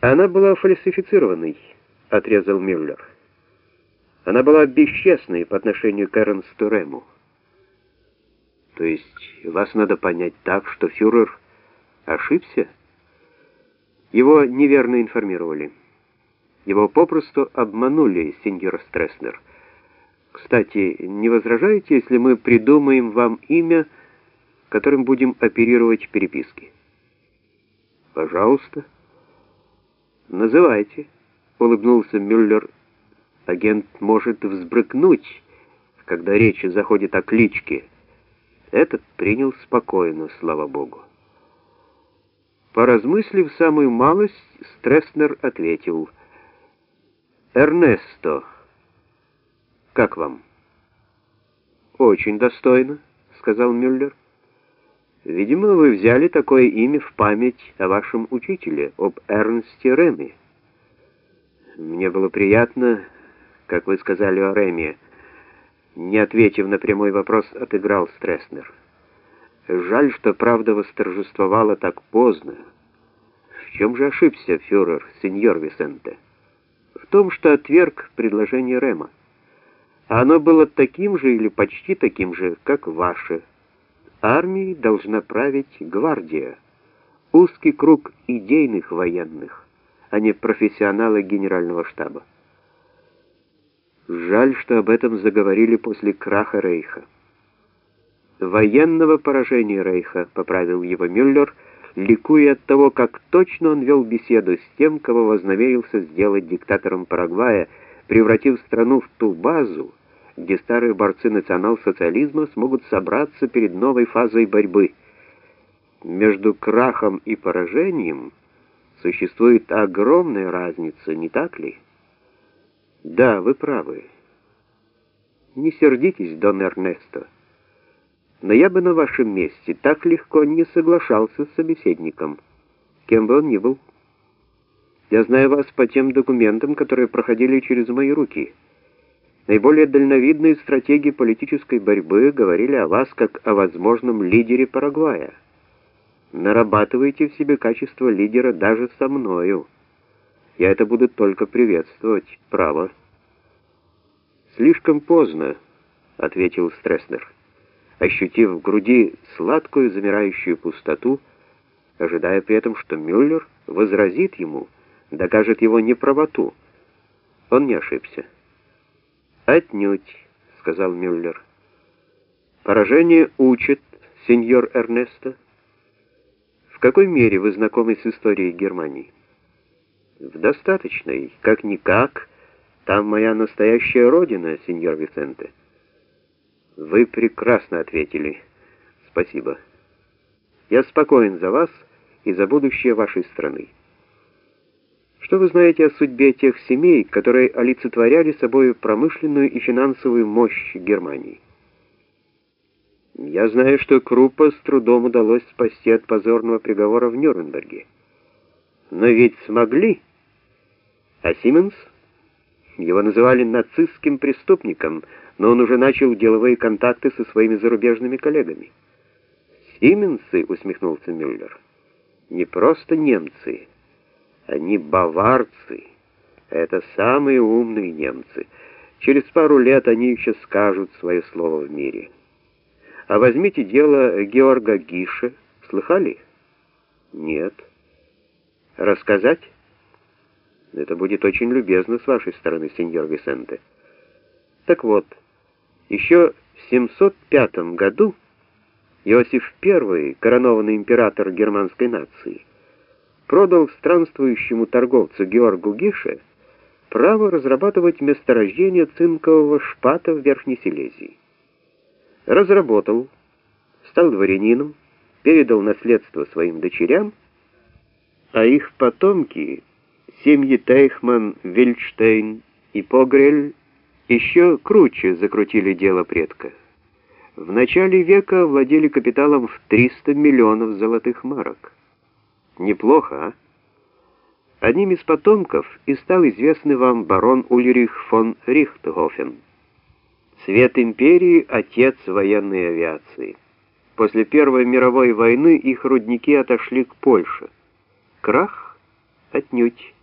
Она была фальсифицированной, отрезал Мюллер. Она была бесчестной по отношению к Эрнсту Рему. То есть вас надо понять так, что фюрер ошибся? Его неверно информировали. Его попросту обманули, сеньор Стресснер. Кстати, не возражаете, если мы придумаем вам имя, которым будем оперировать в переписке? Пожалуйста. Называйте, улыбнулся Мюллер. Агент может взбрыкнуть, когда речь заходит о кличке. Этот принял спокойно, слава богу. Поразмыслив самую малость, Стресснер ответил: "Эрнесто. Как вам?" "Очень достойно", сказал Мюллер. Видимо, вы взяли такое имя в память о вашем учителе, об Эрнсте Реме. Мне было приятно, как вы сказали о Реме. Не ответив на прямой вопрос, отыграл Стресснер. Жаль, что правда восторжествовала так поздно. В чем же ошибся фюрер, сеньор Висенте? В том, что отверг предложение Рема. А оно было таким же или почти таким же, как ваше. Армией должна править гвардия, узкий круг идейных военных, а не профессионалы генерального штаба. Жаль, что об этом заговорили после краха Рейха. Военного поражения Рейха, поправил его Мюллер, ликуя от того, как точно он вел беседу с тем, кого вознамерился сделать диктатором Парагвая, превратив страну в ту базу, где старые борцы национал-социализма смогут собраться перед новой фазой борьбы. Между крахом и поражением существует огромная разница, не так ли? Да, вы правы. Не сердитесь, Дон Эрнесто. Но я бы на вашем месте так легко не соглашался с собеседником, кем бы он ни был. Я знаю вас по тем документам, которые проходили через мои руки. Наиболее дальновидные стратеги политической борьбы говорили о вас как о возможном лидере Парагвая. Нарабатывайте в себе качество лидера даже со мною. Я это буду только приветствовать, право. Слишком поздно, ответил Стресснер, ощутив в груди сладкую замирающую пустоту, ожидая при этом, что Мюллер возразит ему, докажет его неправоту. Он не ошибся. «Отнюдь», — сказал Мюллер. «Поражение учит, сеньор Эрнесто. В какой мере вы знакомы с историей Германии?» «В достаточной. Как-никак, там моя настоящая родина, сеньор Висенте». «Вы прекрасно ответили. Спасибо. Я спокоен за вас и за будущее вашей страны». Что вы знаете о судьбе тех семей, которые олицетворяли собой промышленную и финансовую мощь Германии? Я знаю, что Круппа с трудом удалось спасти от позорного приговора в Нюрнберге. Но ведь смогли. А Сименс? Его называли нацистским преступником, но он уже начал деловые контакты со своими зарубежными коллегами. Сименсы, усмехнулся Мюллер, не просто немцы, они баварцы. Это самые умные немцы. Через пару лет они еще скажут свое слово в мире. А возьмите дело Георга Гише. Слыхали? Нет. Рассказать? Это будет очень любезно с вашей стороны, сеньор Висенте. Так вот, еще в 705 году Иосиф I, коронованный император германской нации, продал странствующему торговцу Георгу Гише право разрабатывать месторождение цинкового шпата в Верхней Силезии. Разработал, стал дворянином, передал наследство своим дочерям, а их потомки, семьи Тейхман, Вильштейн и Погрель, еще круче закрутили дело предка. В начале века владели капиталом в 300 миллионов золотых марок. Неплохо, а? Одним из потомков и стал известный вам барон Ульрих фон Рихтгофен. Цвет империи — отец военной авиации. После Первой мировой войны их рудники отошли к Польше. Крах? Отнюдь.